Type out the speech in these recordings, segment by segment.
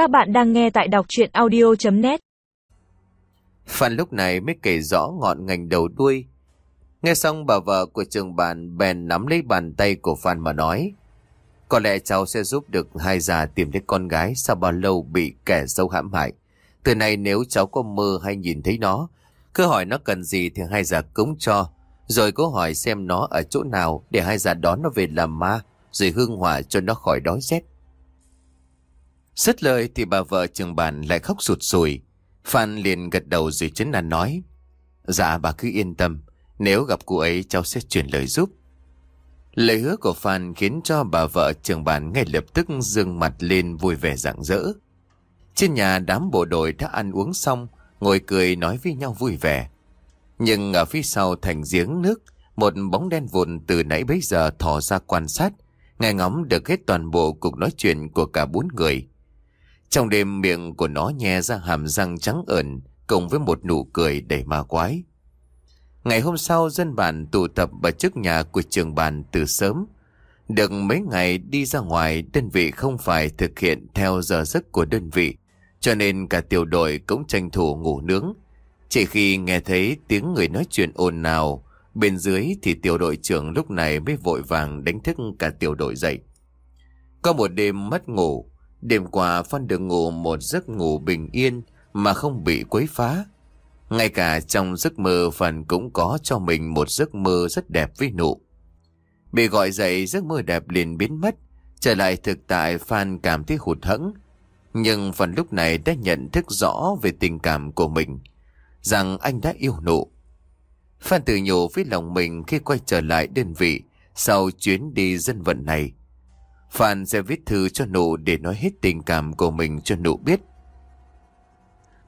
Các bạn đang nghe tại đọc chuyện audio.net Phan lúc này mới kể rõ ngọn ngành đầu đuôi. Nghe xong bà vợ của trường bàn bèn nắm lấy bàn tay của Phan mà nói. Có lẽ cháu sẽ giúp được hai già tìm thấy con gái sau bao lâu bị kẻ sâu hãm hại. Từ nay nếu cháu có mơ hay nhìn thấy nó, cứ hỏi nó cần gì thì hai già cúng cho. Rồi cố hỏi xem nó ở chỗ nào để hai già đón nó về làm ma, rồi hương hỏa cho nó khỏi đói rét. Dứt lời thì bà vợ trường bàn lại khóc sụt sùi. Phan liền gật đầu rồi chấn an nói. Dạ bà cứ yên tâm, nếu gặp cô ấy cháu sẽ chuyển lời giúp. Lời hứa của Phan khiến cho bà vợ trường bàn ngay lập tức dương mặt lên vui vẻ rạng rỡ. Trên nhà đám bộ đội đã ăn uống xong, ngồi cười nói với nhau vui vẻ. Nhưng ở phía sau thành giếng nước, một bóng đen vụn từ nãy bấy giờ thò ra quan sát, nghe ngóng được hết toàn bộ cuộc nói chuyện của cả bốn người. Trong đêm miệng của nó nhe ra hàm răng trắng ẩn cùng với một nụ cười đầy ma quái. Ngày hôm sau dân bản tụ tập ở trước nhà của trường bàn từ sớm. Được mấy ngày đi ra ngoài đơn vị không phải thực hiện theo giờ giấc của đơn vị cho nên cả tiểu đội cũng tranh thủ ngủ nướng. Chỉ khi nghe thấy tiếng người nói chuyện ồn nào bên dưới thì tiểu đội trưởng lúc này mới vội vàng đánh thức cả tiểu đội dậy. Có một đêm mất ngủ, Đêm qua Phan được ngủ một giấc ngủ bình yên mà không bị quấy phá. Ngay cả trong giấc mơ Phan cũng có cho mình một giấc mơ rất đẹp với nụ. Bị gọi dậy, giấc mơ đẹp liền biến mất. Trở lại thực tại Phan cảm thấy hụt hẫng. Nhưng Phan lúc này đã nhận thức rõ về tình cảm của mình. Rằng anh đã yêu nụ. Phan tự nhủ với lòng mình khi quay trở lại đơn vị sau chuyến đi dân vận này. Phan sẽ viết thư cho nụ để nói hết tình cảm của mình cho nụ biết.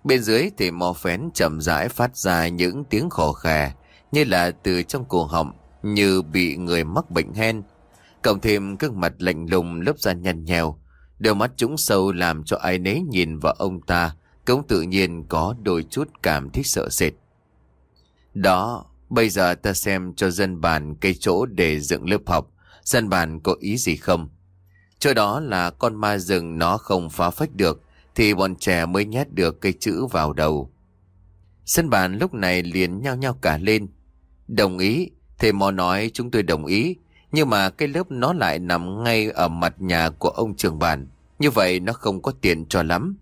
Bên dưới thì mò phén chậm rãi phát ra những tiếng khò khè như là từ trong cổ họng như bị người mắc bệnh hen. Cộng thêm gương mặt lạnh lùng lớp da nhăn nhèo, đôi mắt trũng sâu làm cho ai nấy nhìn vào ông ta cũng tự nhiên có đôi chút cảm thấy sợ sệt. Đó, bây giờ ta xem cho dân bản cây chỗ để dựng lớp học, dân bản có ý gì không? Chỗ đó là con ma rừng nó không phá phách được thì bọn trẻ mới nhét được cây chữ vào đầu. Sân bàn lúc này liền nhao nhao cả lên. Đồng ý, thầy mò nói chúng tôi đồng ý, nhưng mà cái lớp nó lại nằm ngay ở mặt nhà của ông trường bàn. Như vậy nó không có tiền cho lắm.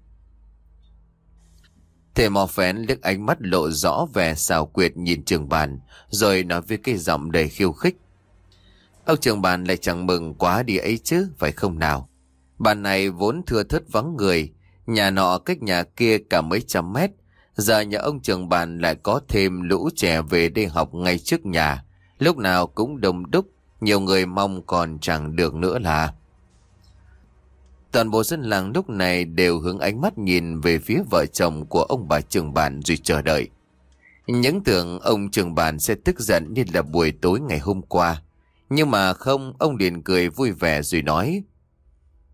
Thầy mò phén liếc ánh mắt lộ rõ vẻ xào quyệt nhìn trường bàn, rồi nói với cái giọng đầy khiêu khích. Ông trường bàn lại chẳng mừng quá đi ấy chứ, phải không nào? Bàn này vốn thưa thớt vắng người, nhà nọ cách nhà kia cả mấy trăm mét. Giờ nhà ông trường bàn lại có thêm lũ trẻ về đây học ngay trước nhà. Lúc nào cũng đông đúc, nhiều người mong còn chẳng được nữa là... Toàn bộ dân làng lúc này đều hướng ánh mắt nhìn về phía vợ chồng của ông bà trường bàn rồi chờ đợi. Những tưởng ông trường bàn sẽ tức giận như là buổi tối ngày hôm qua. Nhưng mà không, ông liền cười vui vẻ rồi nói.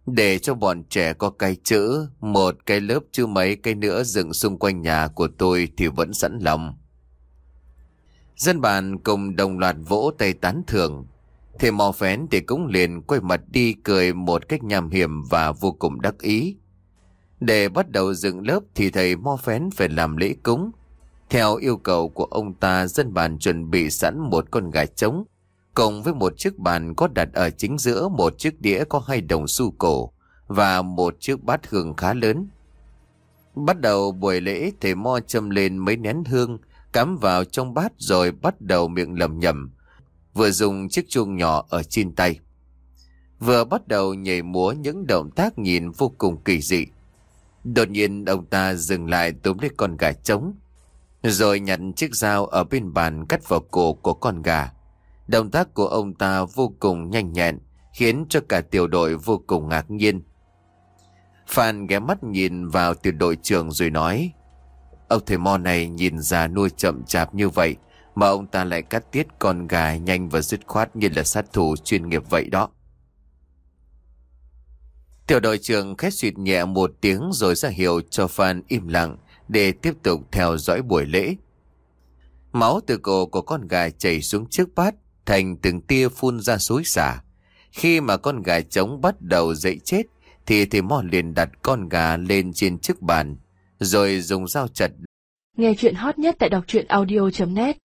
Để cho bọn trẻ có cây chữ, một cái lớp chứ mấy cây nữa dựng xung quanh nhà của tôi thì vẫn sẵn lòng. Dân bàn cùng đồng loạt vỗ tay tán thưởng. thầy mò phén thì cũng liền quay mặt đi cười một cách nham hiểm và vô cùng đắc ý. Để bắt đầu dựng lớp thì thầy mò phén phải làm lễ cúng. Theo yêu cầu của ông ta, dân bàn chuẩn bị sẵn một con gà trống cùng với một chiếc bàn có đặt ở chính giữa một chiếc đĩa có hai đồng xu cổ và một chiếc bát hương khá lớn. Bắt đầu buổi lễ thầy Mo châm lên mấy nén hương, cắm vào trong bát rồi bắt đầu miệng lầm nhầm vừa dùng chiếc chuông nhỏ ở trên tay. Vừa bắt đầu nhảy múa những động tác nhìn vô cùng kỳ dị. Đột nhiên ông ta dừng lại túm lấy con gà trống, rồi nhặt chiếc dao ở bên bàn cắt vào cổ của con gà. Động tác của ông ta vô cùng nhanh nhẹn, khiến cho cả tiểu đội vô cùng ngạc nhiên. Phan ghé mắt nhìn vào tiểu đội trưởng rồi nói, Ông thầy mo này nhìn già nuôi chậm chạp như vậy, mà ông ta lại cắt tiết con gà nhanh và dứt khoát như là sát thủ chuyên nghiệp vậy đó. Tiểu đội trưởng khét suyệt nhẹ một tiếng rồi ra hiệu cho Phan im lặng để tiếp tục theo dõi buổi lễ. Máu từ cổ của con gà chảy xuống trước bát, thành từng tia phun ra suối xả. Khi mà con gà trống bắt đầu dậy chết, thì thầy mò liền đặt con gà lên trên chiếc bàn, rồi dùng dao chặt Nghe chuyện hot nhất tại đọc truyện audio.net